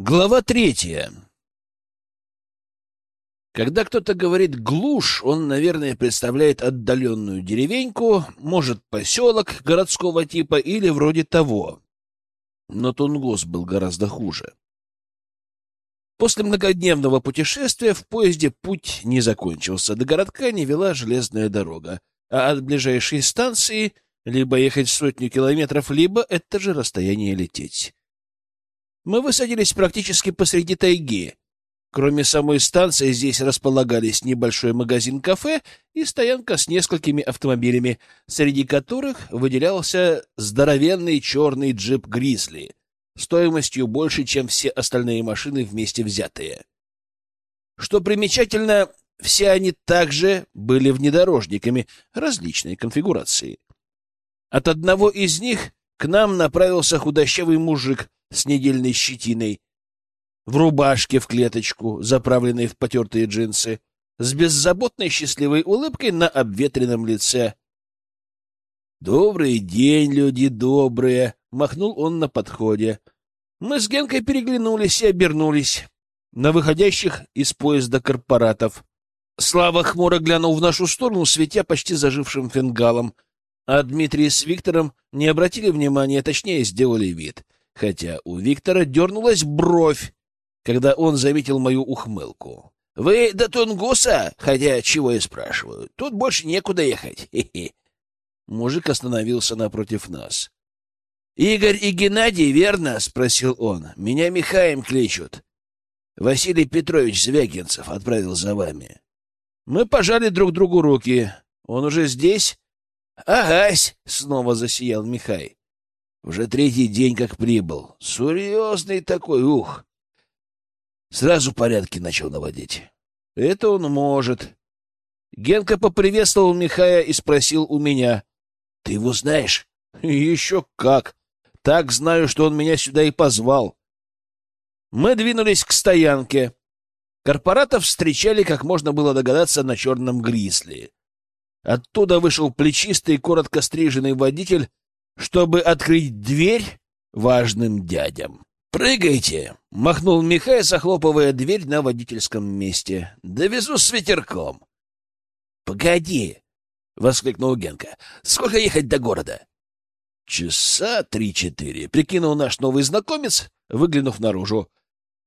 Глава третья. Когда кто-то говорит «глушь», он, наверное, представляет отдаленную деревеньку, может, поселок городского типа или вроде того. Но Тунгус был гораздо хуже. После многодневного путешествия в поезде путь не закончился. До городка не вела железная дорога, а от ближайшей станции либо ехать сотню километров, либо это же расстояние лететь. Мы высадились практически посреди тайги. Кроме самой станции, здесь располагались небольшой магазин-кафе и стоянка с несколькими автомобилями, среди которых выделялся здоровенный черный джип «Гризли» стоимостью больше, чем все остальные машины вместе взятые. Что примечательно, все они также были внедорожниками различной конфигурации. От одного из них к нам направился худощавый мужик с недельной щетиной, в рубашке в клеточку, заправленной в потертые джинсы, с беззаботной счастливой улыбкой на обветренном лице. «Добрый день, люди добрые!» — махнул он на подходе. Мы с Генкой переглянулись и обернулись на выходящих из поезда корпоратов. Слава хмуро глянул в нашу сторону, светя почти зажившим фингалом, а Дмитрий с Виктором не обратили внимания, точнее, сделали вид — хотя у Виктора дернулась бровь, когда он заметил мою ухмылку. — Вы до Тунгуса? Хотя, чего я спрашиваю? Тут больше некуда ехать. Хе -хе. Мужик остановился напротив нас. — Игорь и Геннадий, верно? — спросил он. — Меня Михаем кличут. Василий Петрович Звягинцев отправил за вами. Мы пожали друг другу руки. Он уже здесь? — Агась! — снова засиял Михай. Уже третий день как прибыл. Серьезный такой, ух! Сразу порядки начал наводить. Это он может. Генка поприветствовал Михая и спросил у меня. — Ты его знаешь? — Еще как! Так знаю, что он меня сюда и позвал. Мы двинулись к стоянке. Корпоратов встречали, как можно было догадаться, на черном гризли. Оттуда вышел плечистый, коротко стриженный водитель чтобы открыть дверь важным дядям. «Прыгайте!» — махнул Михай, захлопывая дверь на водительском месте. «Довезу с ветерком». «Погоди!» — воскликнул Генка. «Сколько ехать до города?» «Часа три-четыре», — прикинул наш новый знакомец, выглянув наружу.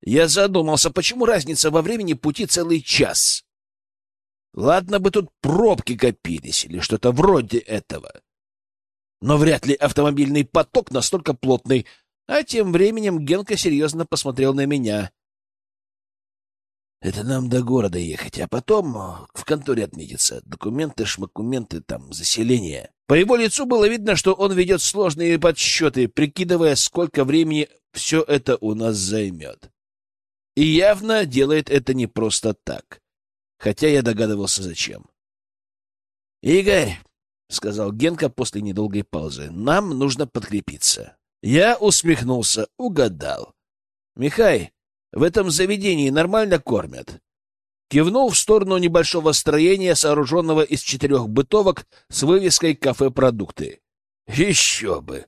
Я задумался, почему разница во времени пути целый час. Ладно бы тут пробки копились или что-то вроде этого но вряд ли автомобильный поток настолько плотный. А тем временем Генка серьезно посмотрел на меня. Это нам до города ехать, а потом в конторе отметиться. Документы, шмакументы, там, заселение. По его лицу было видно, что он ведет сложные подсчеты, прикидывая, сколько времени все это у нас займет. И явно делает это не просто так. Хотя я догадывался, зачем. — Игорь, — сказал Генка после недолгой паузы. — Нам нужно подкрепиться. Я усмехнулся. Угадал. — Михай, в этом заведении нормально кормят? Кивнул в сторону небольшого строения, сооруженного из четырех бытовок с вывеской «Кафе продукты». — Еще бы!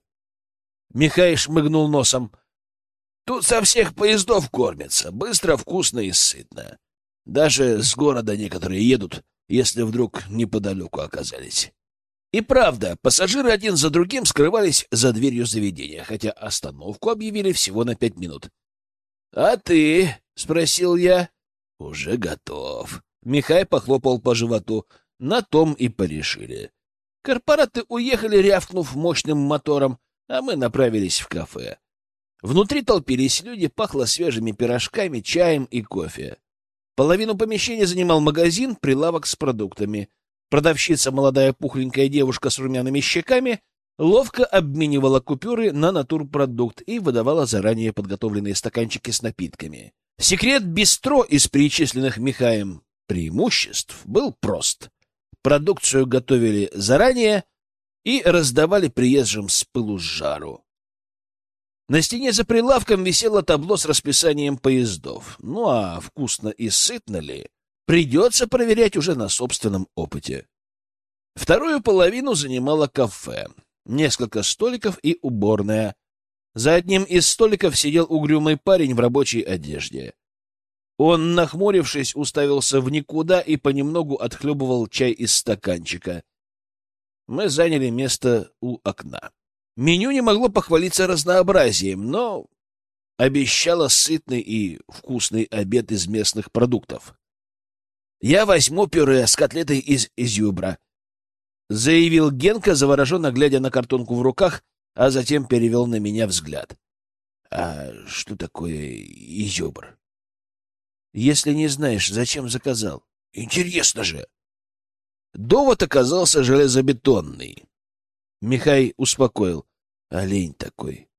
Михай шмыгнул носом. — Тут со всех поездов кормятся. Быстро, вкусно и сытно. Даже с города некоторые едут, если вдруг неподалеку оказались. И правда, пассажиры один за другим скрывались за дверью заведения, хотя остановку объявили всего на пять минут. — А ты? — спросил я. — Уже готов. Михай похлопал по животу. На том и порешили. Корпораты уехали, рявкнув мощным мотором, а мы направились в кафе. Внутри толпились люди, пахло свежими пирожками, чаем и кофе. Половину помещения занимал магазин, прилавок с продуктами — Продавщица, молодая пухленькая девушка с румяными щеками, ловко обменивала купюры на натурпродукт и выдавала заранее подготовленные стаканчики с напитками. Секрет бистро из перечисленных Михаем преимуществ был прост. Продукцию готовили заранее и раздавали приезжим с пылу с жару. На стене за прилавком висело табло с расписанием поездов. Ну а вкусно и сытно ли? Придется проверять уже на собственном опыте. Вторую половину занимало кафе, несколько столиков и уборная. За одним из столиков сидел угрюмый парень в рабочей одежде. Он, нахмурившись, уставился в никуда и понемногу отхлебывал чай из стаканчика. Мы заняли место у окна. Меню не могло похвалиться разнообразием, но обещало сытный и вкусный обед из местных продуктов. «Я возьму пюре с котлетой из изюбра», — заявил Генка, завороженно глядя на картонку в руках, а затем перевел на меня взгляд. «А что такое изюбр?» «Если не знаешь, зачем заказал?» «Интересно же!» Довод оказался железобетонный. Михай успокоил. Олень такой.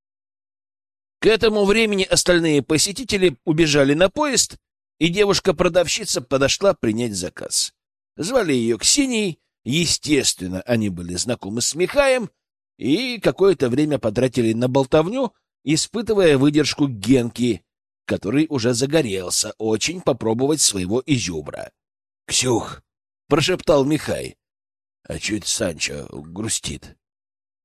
К этому времени остальные посетители убежали на поезд, и девушка-продавщица подошла принять заказ. Звали ее Ксенией, естественно, они были знакомы с Михаем и какое-то время потратили на болтовню, испытывая выдержку Генки, который уже загорелся очень попробовать своего изюбра. — Ксюх, — прошептал Михай. — А чуть Санчо грустит?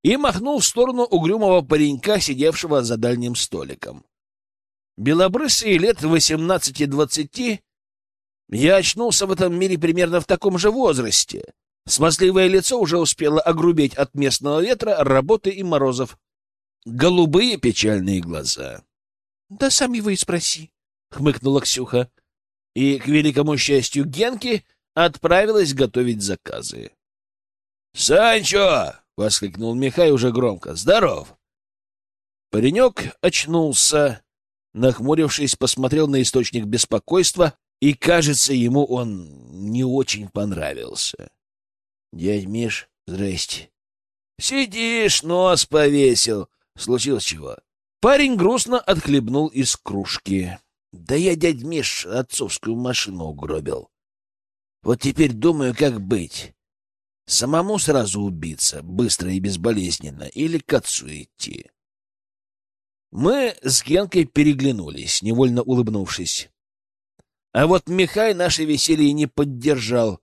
И махнул в сторону угрюмого паренька, сидевшего за дальним столиком. Белобрысый лет восемнадцати-двадцати, я очнулся в этом мире примерно в таком же возрасте. Смазливое лицо уже успело огрубеть от местного ветра, работы и морозов. Голубые печальные глаза. — Да сам его и спроси, — хмыкнула Ксюха. И, к великому счастью Генки, отправилась готовить заказы. «Санчо!» — воскликнул Михай уже громко. «Здоров!» Паренек очнулся, нахмурившись, посмотрел на источник беспокойства, и, кажется, ему он не очень понравился. «Дядь Миш, здрасте!» «Сидишь, нос повесил!» «Случилось чего?» Парень грустно отхлебнул из кружки. «Да я, дядь Миш, отцовскую машину угробил. Вот теперь думаю, как быть. Самому сразу убиться, быстро и безболезненно, или к отцу идти. Мы с Генкой переглянулись, невольно улыбнувшись. А вот Михай наше веселье не поддержал,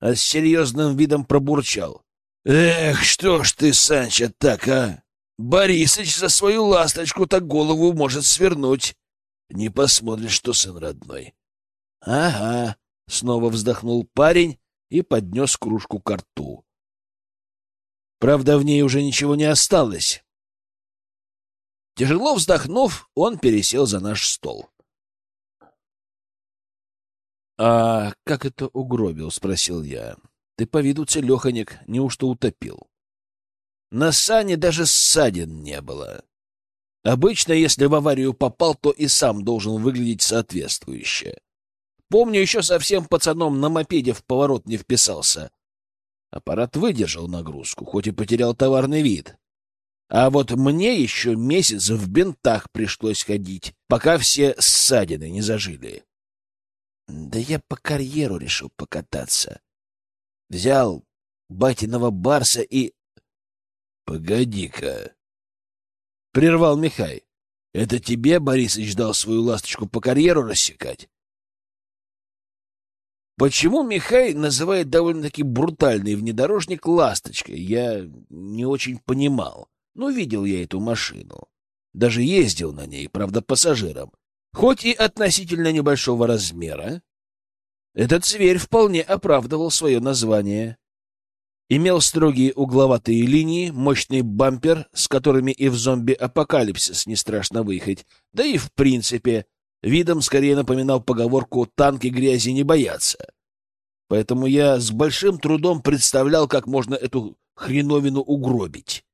а с серьезным видом пробурчал. «Эх, что ж ты, Санчо, так, а? Борисыч за свою ласточку так голову может свернуть. Не посмотришь, что сын родной». «Ага», Снова вздохнул парень и поднес кружку к рту. Правда, в ней уже ничего не осталось. Тяжело вздохнув, он пересел за наш стол. — А как это угробил? — спросил я. — Ты по виду целеханик, неужто утопил? На сане даже ссадин не было. Обычно, если в аварию попал, то и сам должен выглядеть соответствующе. Помню, еще совсем пацаном на мопеде в поворот не вписался. Аппарат выдержал нагрузку, хоть и потерял товарный вид. А вот мне еще месяц в бинтах пришлось ходить, пока все ссадины не зажили. Да я по карьеру решил покататься. Взял батиного барса и... — Погоди-ка. — прервал Михай. — Это тебе Борисыч дал свою ласточку по карьеру рассекать? Почему Михай называет довольно-таки брутальный внедорожник «ласточкой», я не очень понимал. Но видел я эту машину. Даже ездил на ней, правда, пассажиром. Хоть и относительно небольшого размера, этот зверь вполне оправдывал свое название. Имел строгие угловатые линии, мощный бампер, с которыми и в зомби-апокалипсис не страшно выехать, да и в принципе видом скорее напоминал поговорку «танки грязи не боятся». Поэтому я с большим трудом представлял, как можно эту хреновину угробить.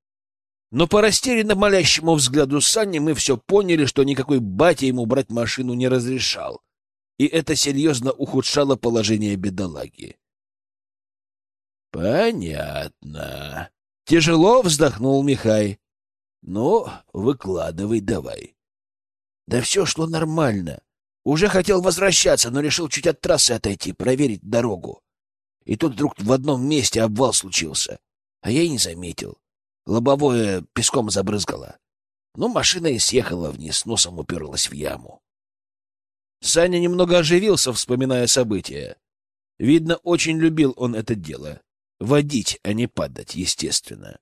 Но по растерянно молящему взгляду Санни мы все поняли, что никакой батя ему брать машину не разрешал, и это серьезно ухудшало положение бедолаги. «Понятно». Тяжело вздохнул Михай. «Ну, выкладывай давай». Да все шло нормально. Уже хотел возвращаться, но решил чуть от трассы отойти, проверить дорогу. И тут вдруг в одном месте обвал случился. А я и не заметил. Лобовое песком забрызгало. Ну, машина и съехала вниз, носом уперлась в яму. Саня немного оживился, вспоминая события. Видно, очень любил он это дело. Водить, а не падать, естественно.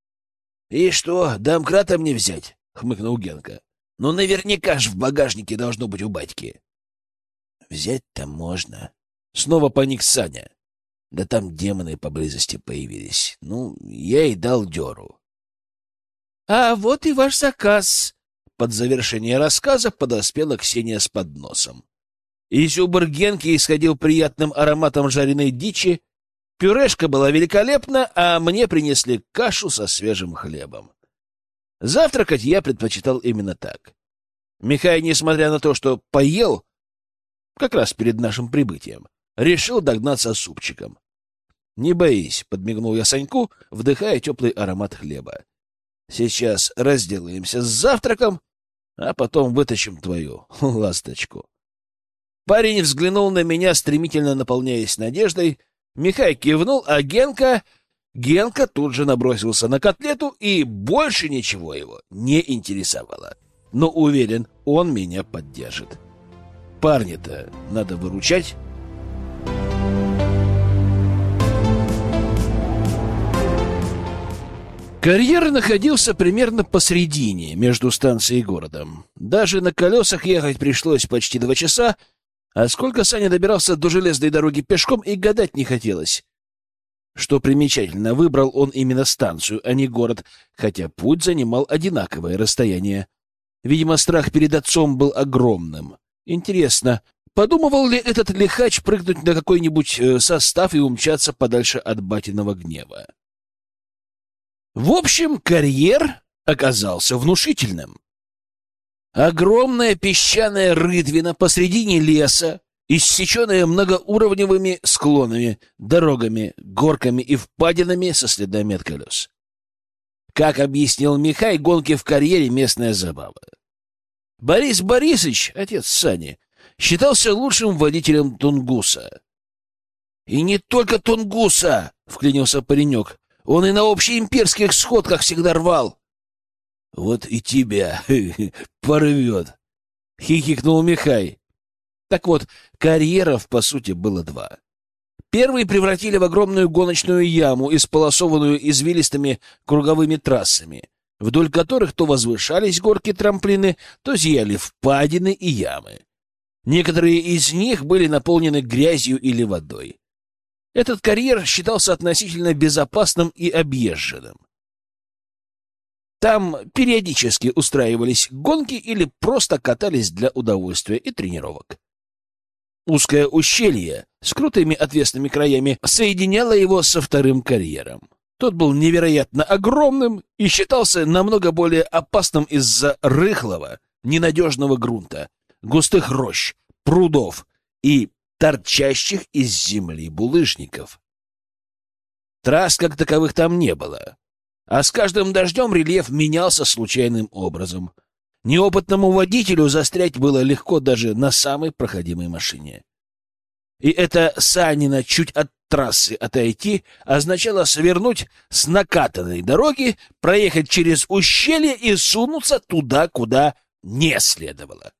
— И что, домкрата мне взять? — хмыкнул Генка. «Ну, наверняка ж в багажнике должно быть у батьки». «Взять-то можно». Снова паник Саня. Да там демоны поблизости появились. Ну, я и дал дёру. «А вот и ваш заказ!» Под завершение рассказа подоспела Ксения с подносом. Изюбр Генки исходил приятным ароматом жареной дичи, пюрешка была великолепна, а мне принесли кашу со свежим хлебом. Завтракать я предпочитал именно так. Михай, несмотря на то, что поел, как раз перед нашим прибытием, решил догнаться супчиком. «Не боись», — подмигнул я Саньку, вдыхая теплый аромат хлеба. «Сейчас разделаемся с завтраком, а потом вытащим твою ласточку». Парень взглянул на меня, стремительно наполняясь надеждой. Михай кивнул, а Генка... Генка тут же набросился на котлету, и больше ничего его не интересовало. Но уверен, он меня поддержит. Парня-то надо выручать. Карьер находился примерно посредине, между станцией и городом. Даже на колесах ехать пришлось почти два часа, а сколько Саня добирался до железной дороги пешком, и гадать не хотелось. Что примечательно, выбрал он именно станцию, а не город, хотя путь занимал одинаковое расстояние. Видимо, страх перед отцом был огромным. Интересно, подумывал ли этот лихач прыгнуть на какой-нибудь э, состав и умчаться подальше от батиного гнева? В общем, карьер оказался внушительным. Огромная песчаная рытвина посредине леса, иссеченная многоуровневыми склонами, дорогами, горками и впадинами со следами от колес. Как объяснил Михай, гонки в карьере — местная забава. Борис Борисович, отец Сани, считался лучшим водителем Тунгуса. — И не только Тунгуса! — вклинился паренек. Он и на общеимперских сходках всегда рвал. — Вот и тебя порвет, — хихикнул Михай. Так вот, карьеров, по сути, было два. Первый превратили в огромную гоночную яму, исполосованную извилистыми круговыми трассами, вдоль которых то возвышались горки-трамплины, то зияли впадины и ямы. Некоторые из них были наполнены грязью или водой. Этот карьер считался относительно безопасным и объезженным. Там периодически устраивались гонки или просто катались для удовольствия и тренировок. Узкое ущелье с крутыми отвесными краями соединяло его со вторым карьером. Тот был невероятно огромным и считался намного более опасным из-за рыхлого, ненадежного грунта, густых рощ, прудов и торчащих из земли булыжников. Трасс как таковых там не было, а с каждым дождем рельеф менялся случайным образом. Неопытному водителю застрять было легко даже на самой проходимой машине. И это Санина чуть от трассы отойти означало свернуть с накатанной дороги, проехать через ущелье и сунуться туда, куда не следовало.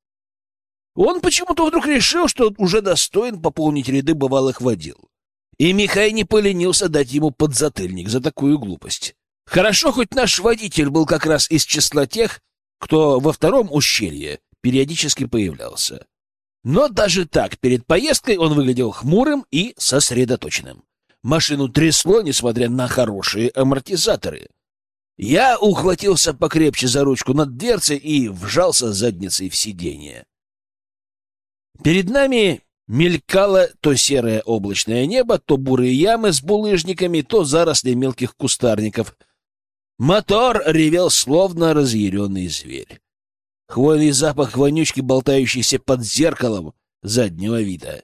Он почему-то вдруг решил, что уже достоин пополнить ряды бывалых водил. И Михай не поленился дать ему подзатыльник за такую глупость. Хорошо, хоть наш водитель был как раз из числа тех, кто во втором ущелье периодически появлялся. Но даже так, перед поездкой он выглядел хмурым и сосредоточенным. Машину трясло, несмотря на хорошие амортизаторы. Я ухватился покрепче за ручку над дверцей и вжался задницей в сиденье. Перед нами мелькало то серое облачное небо, то бурые ямы с булыжниками, то заросли мелких кустарников. Мотор ревел, словно разъяренный зверь. Хвойный запах вонючки, болтающийся под зеркалом заднего вида,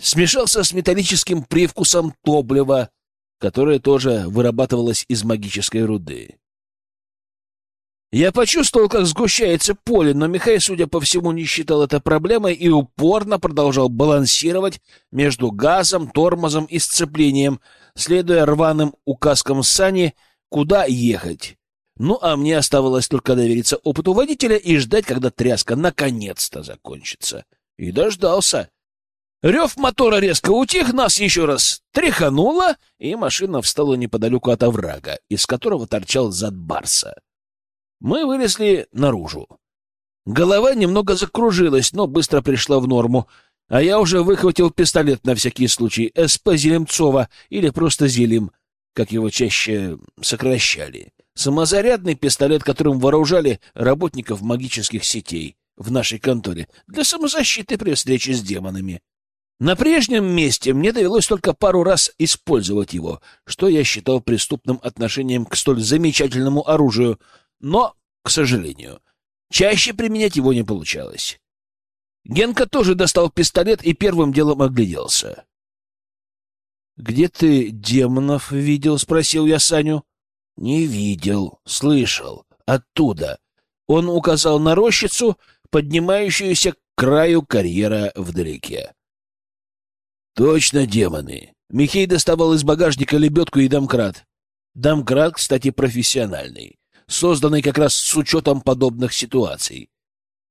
смешался с металлическим привкусом топлива, которое тоже вырабатывалось из магической руды. Я почувствовал, как сгущается поле, но Михай, судя по всему, не считал это проблемой и упорно продолжал балансировать между газом, тормозом и сцеплением, следуя рваным указкам Сани, куда ехать. Ну, а мне оставалось только довериться опыту водителя и ждать, когда тряска наконец-то закончится. И дождался. Рев мотора резко утих, нас еще раз тряхануло, и машина встала неподалеку от оврага, из которого торчал зад барса. Мы вылезли наружу. Голова немного закружилась, но быстро пришла в норму, а я уже выхватил пистолет на всякий случай, СП Зелемцова или просто Зелим, как его чаще сокращали. Самозарядный пистолет, которым вооружали работников магических сетей в нашей конторе для самозащиты при встрече с демонами. На прежнем месте мне довелось только пару раз использовать его, что я считал преступным отношением к столь замечательному оружию, но, к сожалению, чаще применять его не получалось. Генка тоже достал пистолет и первым делом огляделся. «Где ты демонов видел?» — спросил я Саню. «Не видел, слышал. Оттуда». Он указал на рощицу, поднимающуюся к краю карьера вдалеке. «Точно демоны!» Михей доставал из багажника лебедку и домкрат. Домкрат, кстати, профессиональный, созданный как раз с учетом подобных ситуаций.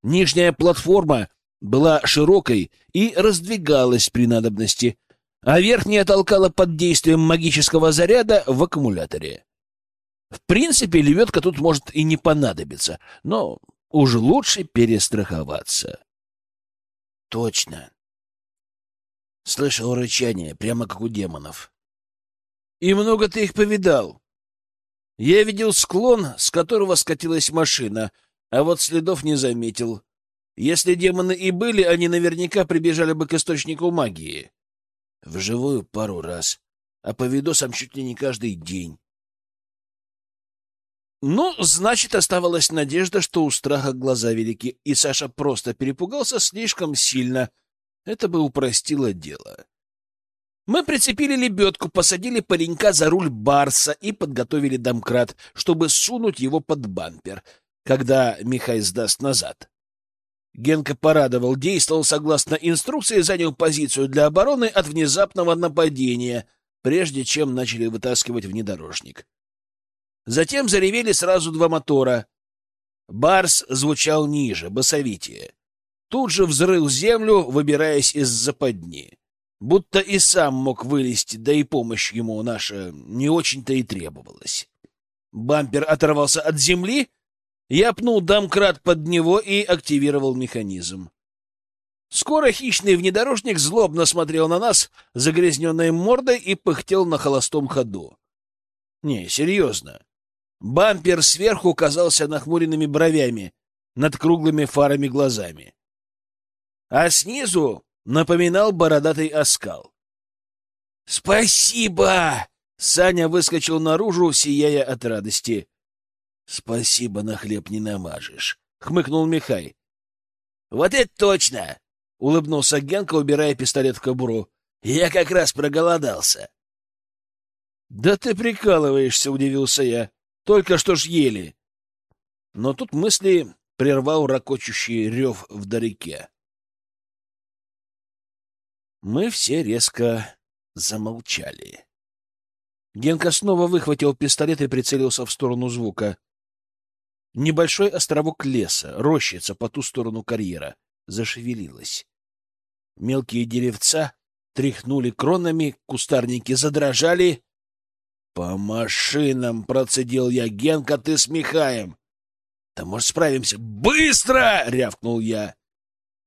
Нижняя платформа была широкой и раздвигалась при надобности, а верхняя толкала под действием магического заряда в аккумуляторе. В принципе, лебедка тут может и не понадобиться, но уж лучше перестраховаться. Точно. Слышал рычание, прямо как у демонов. И много ты их повидал. Я видел склон, с которого скатилась машина, а вот следов не заметил. Если демоны и были, они наверняка прибежали бы к источнику магии. Вживую пару раз, а по видосам чуть ли не каждый день. Ну, значит, оставалась надежда, что у страха глаза велики, и Саша просто перепугался слишком сильно. Это бы упростило дело. Мы прицепили лебедку, посадили паренька за руль Барса и подготовили домкрат, чтобы сунуть его под бампер, когда Михай сдаст назад. Генка порадовал, действовал согласно инструкции, занял позицию для обороны от внезапного нападения, прежде чем начали вытаскивать внедорожник. Затем заревели сразу два мотора. Барс звучал ниже, басовитее. Тут же взрыл землю, выбираясь из западни. Будто и сам мог вылезти, да и помощь ему наша не очень-то и требовалась. Бампер оторвался от земли, я пнул домкрат под него и активировал механизм. Скоро хищный внедорожник злобно смотрел на нас, загрязненной мордой, и пыхтел на холостом ходу. Не, серьезно. Бампер сверху казался нахмуренными бровями, над круглыми фарами глазами. А снизу напоминал бородатый оскал. «Спасибо!» Саня выскочил наружу, сияя от радости. «Спасибо, на хлеб не намажешь», — хмыкнул Михай. «Вот это точно!» — улыбнулся Генка, убирая пистолет в кобуру. «Я как раз проголодался». «Да ты прикалываешься», — удивился я. «Только что ж ели». Но тут мысли прервал ракочущий рев вдалеке. Мы все резко замолчали. Генка снова выхватил пистолет и прицелился в сторону звука. Небольшой островок леса, рощица по ту сторону карьера, зашевелилась. Мелкие деревца тряхнули кронами, кустарники задрожали. — По машинам! — процедил я. — Генка, ты с Михаем! — Да, может, справимся? — Быстро! — рявкнул я.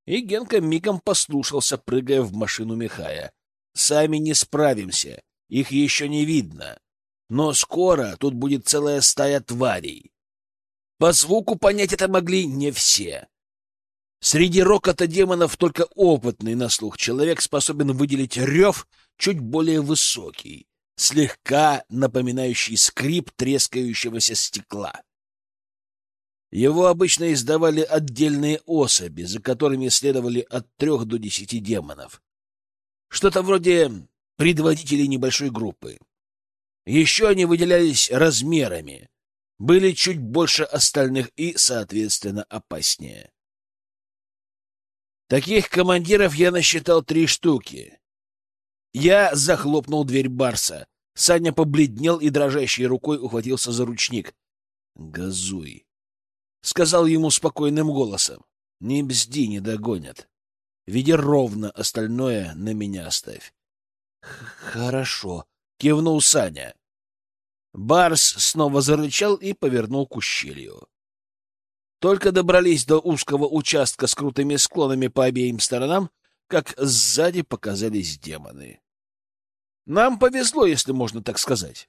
И Генка мигом послушался, прыгая в машину Михая. — Сами не справимся. Их еще не видно. Но скоро тут будет целая стая тварей. По звуку понять это могли не все. Среди рокота демонов только опытный на слух человек способен выделить рев чуть более высокий, слегка напоминающий скрип трескающегося стекла. Его обычно издавали отдельные особи, за которыми следовали от трех до десяти демонов. Что-то вроде предводителей небольшой группы. Еще они выделялись размерами, были чуть больше остальных и, соответственно, опаснее. Таких командиров я насчитал три штуки. Я захлопнул дверь Барса. Саня побледнел и дрожащей рукой ухватился за ручник. «Газуй», — сказал ему спокойным голосом. «Не бзди, не догонят. Веди ровно, остальное на меня оставь». «Хорошо», — кивнул Саня. Барс снова зарычал и повернул к ущелью. Только добрались до узкого участка с крутыми склонами по обеим сторонам, как сзади показались демоны. Нам повезло, если можно так сказать.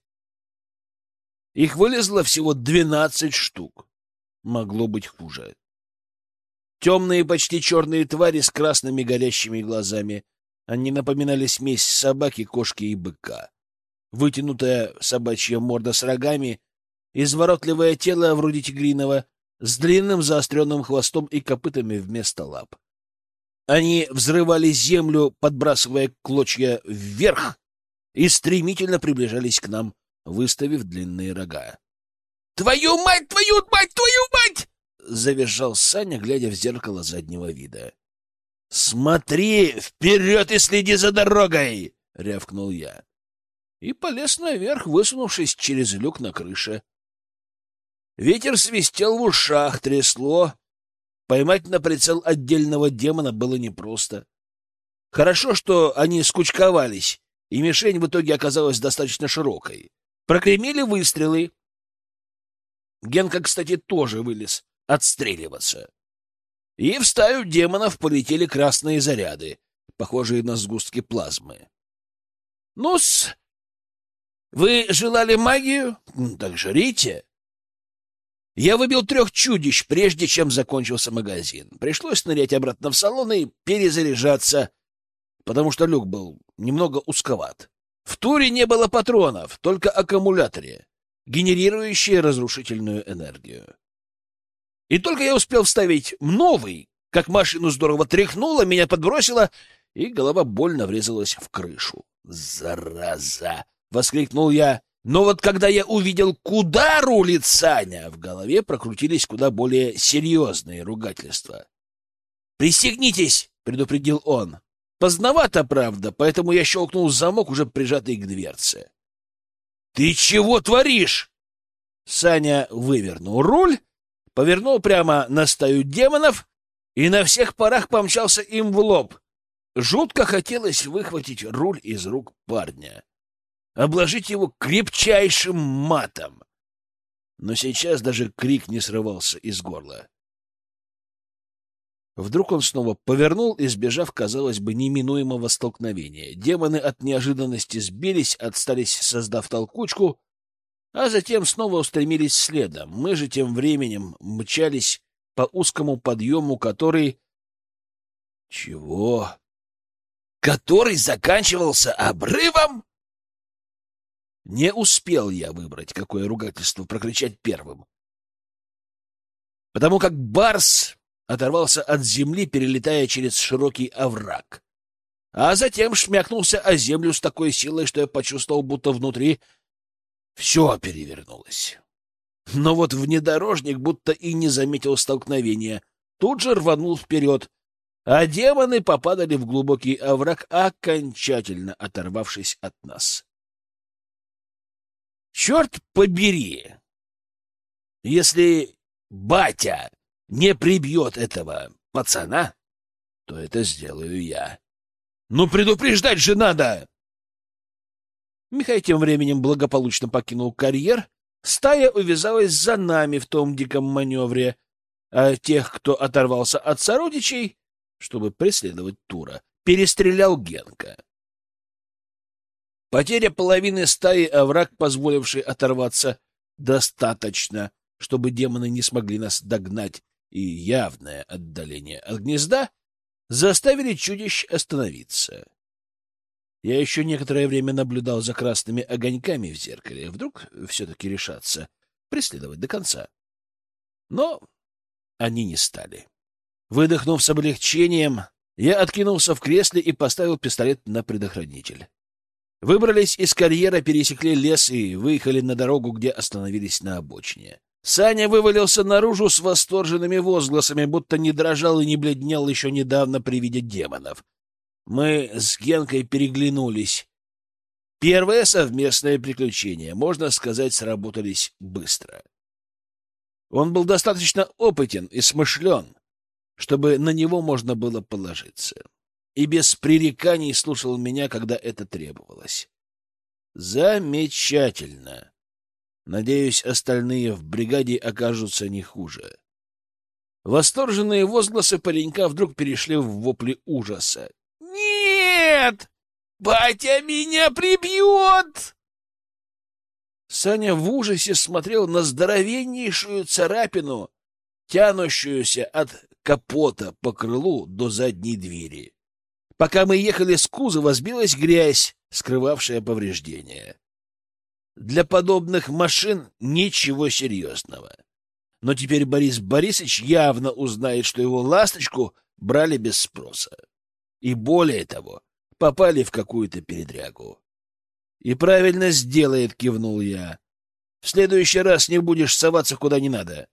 Их вылезло всего двенадцать штук. Могло быть хуже. Темные, почти черные твари с красными горящими глазами. Они напоминали смесь собаки, кошки и быка. Вытянутая собачья морда с рогами, изворотливое тело вроде тигриного, с длинным заостренным хвостом и копытами вместо лап. Они взрывали землю, подбрасывая клочья вверх, и стремительно приближались к нам, выставив длинные рога. «Твою мать, твою мать, твою мать!» — завизжал Саня, глядя в зеркало заднего вида. «Смотри вперед и следи за дорогой!» — рявкнул я. И полез наверх, высунувшись через люк на крыше. Ветер свистел в ушах, трясло. Поймать на прицел отдельного демона было непросто. Хорошо, что они скучковались, и мишень в итоге оказалась достаточно широкой. Прокремели выстрелы. Генка, кстати, тоже вылез отстреливаться. И в стаю демонов полетели красные заряды, похожие на сгустки плазмы. Ну-с, вы желали магию? Так жрите. Я выбил трех чудищ, прежде чем закончился магазин. Пришлось нырять обратно в салон и перезаряжаться, потому что люк был немного узковат. В туре не было патронов, только аккумуляторе, генерирующие разрушительную энергию. И только я успел вставить новый, как машину здорово тряхнуло, меня подбросило, и голова больно врезалась в крышу. «Зараза!» — воскликнул я. Но вот когда я увидел, куда рулит Саня, в голове прокрутились куда более серьезные ругательства. «Пристегнитесь!» — предупредил он. Поздновато, правда, поэтому я щелкнул замок, уже прижатый к дверце. «Ты чего творишь?» Саня вывернул руль повернул прямо на стаю демонов и на всех парах помчался им в лоб. Жутко хотелось выхватить руль из рук парня, обложить его крепчайшим матом. Но сейчас даже крик не срывался из горла. Вдруг он снова повернул, избежав, казалось бы, неминуемого столкновения. Демоны от неожиданности сбились, отстались, создав толкучку, а затем снова устремились следом. Мы же тем временем мчались по узкому подъему, который... Чего? Который заканчивался обрывом? Не успел я выбрать, какое ругательство прокричать первым. Потому как Барс оторвался от земли, перелетая через широкий овраг. А затем шмякнулся о землю с такой силой, что я почувствовал, будто внутри все перевернулось. Но вот внедорожник будто и не заметил столкновения. Тут же рванул вперед, а демоны попадали в глубокий овраг, окончательно оторвавшись от нас. Черт побери! Если батя не прибьет этого пацана, то это сделаю я. Ну, предупреждать же надо! Михай тем временем благополучно покинул карьер, стая увязалась за нами в том диком маневре, а тех, кто оторвался от сородичей, чтобы преследовать Тура, перестрелял Генка. Потеря половины стаи, а враг, позволивший оторваться, достаточно, чтобы демоны не смогли нас догнать, и явное отдаление от гнезда заставили чудищ остановиться. Я еще некоторое время наблюдал за красными огоньками в зеркале. Вдруг все-таки решатся преследовать до конца. Но они не стали. Выдохнув с облегчением, я откинулся в кресле и поставил пистолет на предохранитель. Выбрались из карьера, пересекли лес и выехали на дорогу, где остановились на обочине. Саня вывалился наружу с восторженными возгласами, будто не дрожал и не бледнел еще недавно при виде демонов. Мы с Генкой переглянулись. Первое совместное приключение, можно сказать, сработались быстро. Он был достаточно опытен и смышлен, чтобы на него можно было положиться. И без пререканий слушал меня, когда это требовалось. Замечательно. Надеюсь, остальные в бригаде окажутся не хуже. Восторженные возгласы паренька вдруг перешли в вопли ужаса. «Нет! Батя меня прибьет!» Саня в ужасе смотрел на здоровеннейшую царапину, тянущуюся от капота по крылу до задней двери. Пока мы ехали с кузова, сбилась грязь, скрывавшая повреждения. Для подобных машин ничего серьезного. Но теперь Борис Борисович явно узнает, что его «ласточку» брали без спроса. И более того, попали в какую-то передрягу. И правильно сделает, кивнул я. В следующий раз не будешь соваться куда не надо.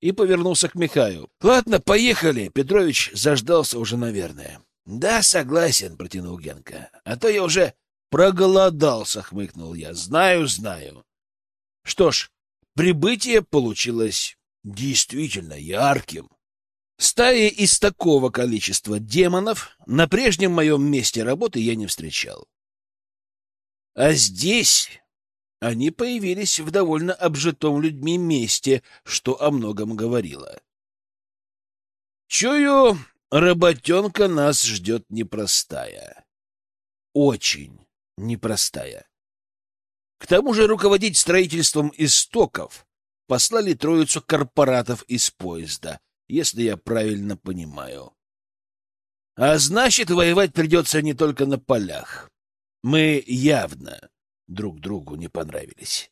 И повернулся к Михаю. Ладно, поехали. Петрович заждался уже, наверное. Да, согласен, протянул Генка. А то я уже проголодался, хмыкнул я. Знаю, знаю. Что ж, прибытие получилось действительно ярким. Стаи из такого количества демонов на прежнем моем месте работы я не встречал. А здесь они появились в довольно обжитом людьми месте, что о многом говорило. Чую, работенка нас ждет непростая. Очень непростая. К тому же руководить строительством истоков послали троицу корпоратов из поезда, если я правильно понимаю. А значит, воевать придется не только на полях. Мы явно друг другу не понравились.